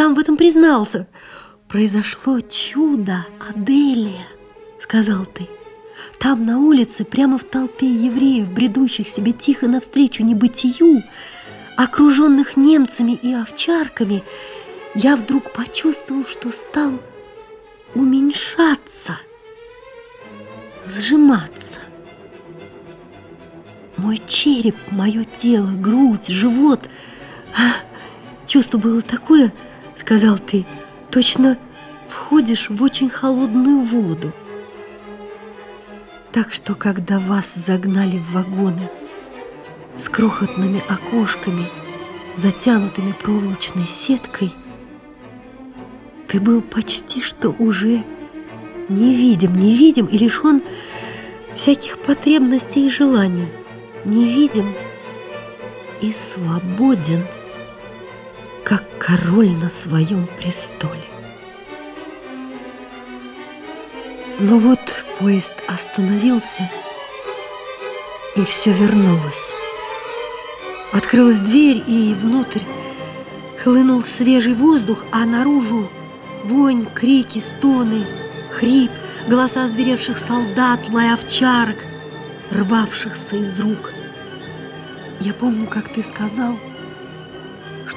сам в этом признался. Произошло чудо, Аделия, сказал ты. Там на улице, прямо в толпе евреев, бредущих себе тихо навстречу небытию, окруженных немцами и овчарками, я вдруг почувствовал, что стал уменьшаться, сжиматься. Мой череп, мое тело, грудь, живот. А, чувство было такое, сказал ты, точно входишь в очень холодную воду. Так что, когда вас загнали в вагоны с крохотными окошками, затянутыми проволочной сеткой, ты был почти что уже невидим, невидим и лишен всяких потребностей и желаний, невидим и свободен, король на своем престоле. Но вот поезд остановился, и все вернулось. Открылась дверь, и внутрь хлынул свежий воздух, а наружу вонь, крики, стоны, хрип, голоса зверевших солдат, лай овчарок, рвавшихся из рук. Я помню, как ты сказал,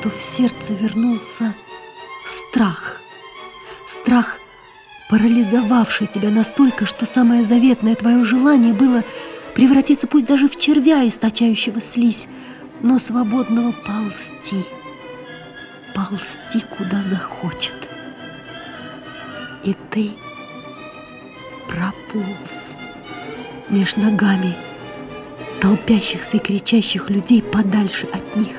что в сердце вернулся страх. Страх парализовавший тебя настолько, что самое заветное твое желание было превратиться пусть даже в червя, источающего слизь, но свободного ползти, ползти куда захочет. И ты прополз меж ногами толпящихся и кричащих людей подальше от них,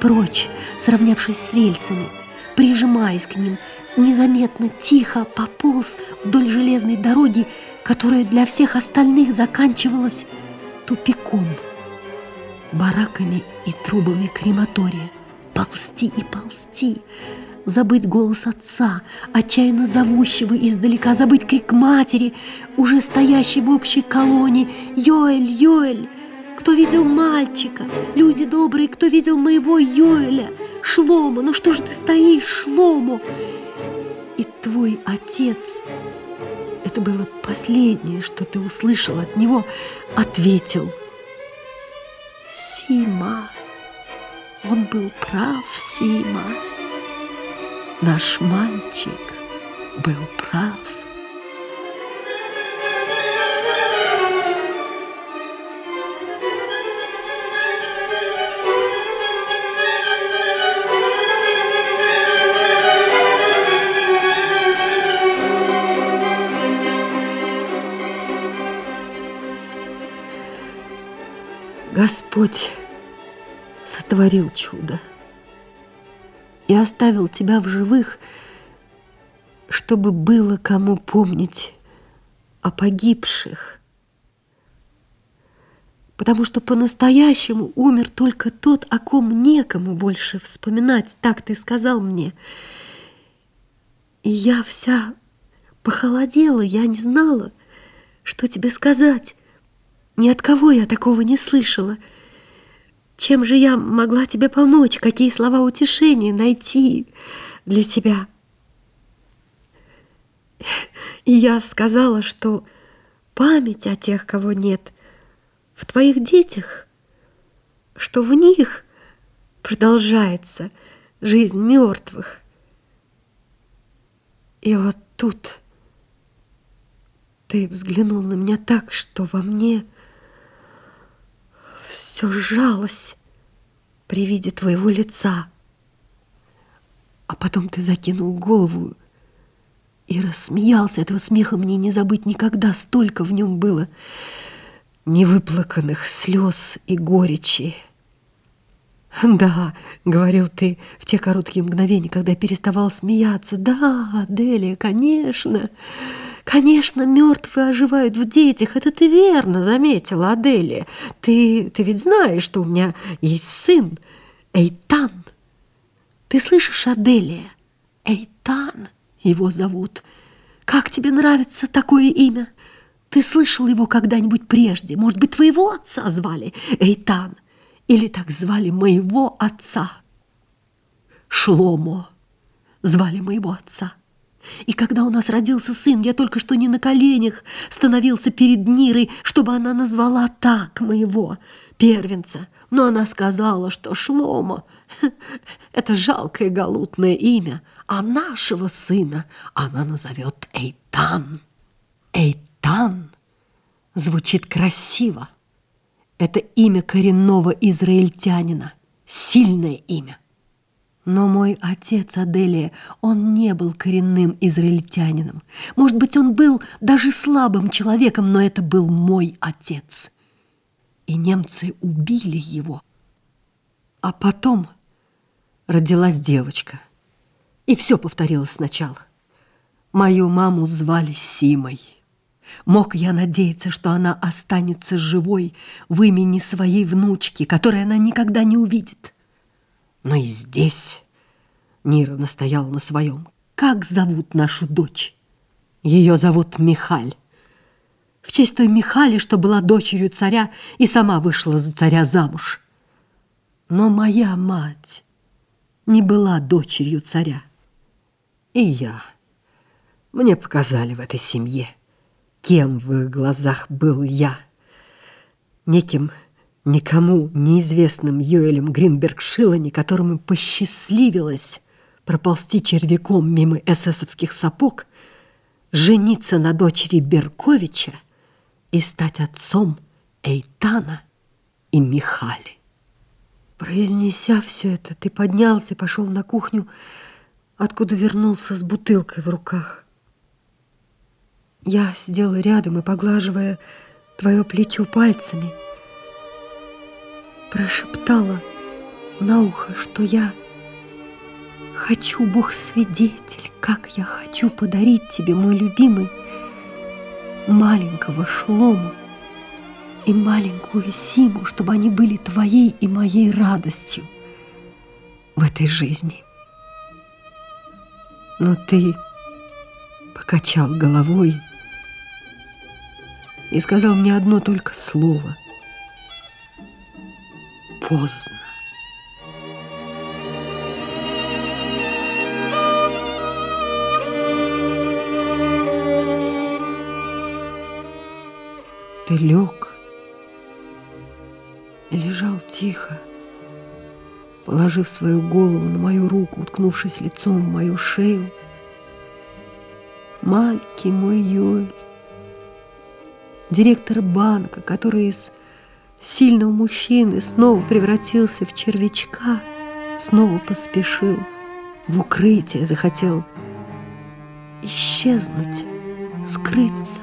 прочь, сравнявшись с рельсами, прижимаясь к ним, незаметно, тихо пополз вдоль железной дороги, которая для всех остальных заканчивалась тупиком, бараками и трубами крематория. Ползти и ползти, забыть голос отца, отчаянно зовущего издалека, забыть крик матери, уже стоящей в общей колонии «Йоэль, Йоэль!» Кто видел мальчика? Люди добрые, кто видел моего Йоэля? Шлома, ну что же ты стоишь, Шлому? И твой отец, это было последнее, что ты услышал от него, ответил. Сима, он был прав, Сима. Наш мальчик был прав. Господь сотворил чудо и оставил тебя в живых, чтобы было кому помнить о погибших. Потому что по-настоящему умер только тот, о ком некому больше вспоминать, так ты сказал мне. И я вся похолодела, я не знала, что тебе сказать. Ни от кого я такого не слышала. Чем же я могла тебе помочь? Какие слова утешения найти для тебя? И я сказала, что память о тех, кого нет, в твоих детях, что в них продолжается жизнь мертвых. И вот тут ты взглянул на меня так, что во мне все сжалось при виде твоего лица. А потом ты закинул голову и рассмеялся. Этого смеха мне не забыть никогда. Столько в нем было невыплаканных слез и горечи. «Да», — говорил ты в те короткие мгновения, когда переставал смеяться. «Да, Аделия, конечно». Конечно, мертвые оживают в детях, это ты верно заметила, Аделия. Ты, ты ведь знаешь, что у меня есть сын, Эйтан. Ты слышишь, Аделия? Эйтан его зовут. Как тебе нравится такое имя? Ты слышал его когда-нибудь прежде? Может быть, твоего отца звали Эйтан? Или так звали моего отца? Шломо. звали моего отца. И когда у нас родился сын, я только что не на коленях становился перед Нирой, чтобы она назвала так моего первенца. Но она сказала, что Шлома — это жалкое галутное имя, а нашего сына она назовет Эйтан. Эйтан звучит красиво. Это имя коренного израильтянина, сильное имя. Но мой отец Аделия, он не был коренным израильтянином. Может быть, он был даже слабым человеком, но это был мой отец. И немцы убили его. А потом родилась девочка. И все повторилось сначала. Мою маму звали Симой. Мог я надеяться, что она останется живой в имени своей внучки, которой она никогда не увидит. Но и здесь Нира настояла на своем. Как зовут нашу дочь? Ее зовут Михаль. В честь той Михали, что была дочерью царя и сама вышла за царя замуж. Но моя мать не была дочерью царя. И я. Мне показали в этой семье, кем в их глазах был я. Неким никому неизвестным Юэлем Гринберг-Шиллани, которому посчастливилось проползти червяком мимо эсэсовских сапог, жениться на дочери Берковича и стать отцом Эйтана и Михали. Произнеся все это, ты поднялся и пошел на кухню, откуда вернулся с бутылкой в руках. Я сидела рядом и, поглаживая твое плечо пальцами, прошептала на ухо, что я хочу, Бог свидетель, как я хочу подарить тебе, мой любимый, маленького шлому и маленькую Симу, чтобы они были твоей и моей радостью в этой жизни. Но ты покачал головой и сказал мне одно только слово — поздно. Ты лег и лежал тихо, положив свою голову на мою руку, уткнувшись лицом в мою шею. Маленький мой Юль, директор банка, который из сильного мужчины снова превратился в червячка, снова поспешил в укрытие, захотел исчезнуть, скрыться,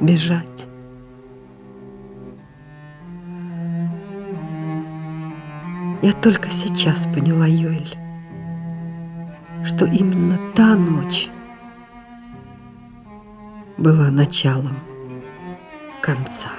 бежать. Я только сейчас поняла, Юэль, что именно та ночь была началом конца.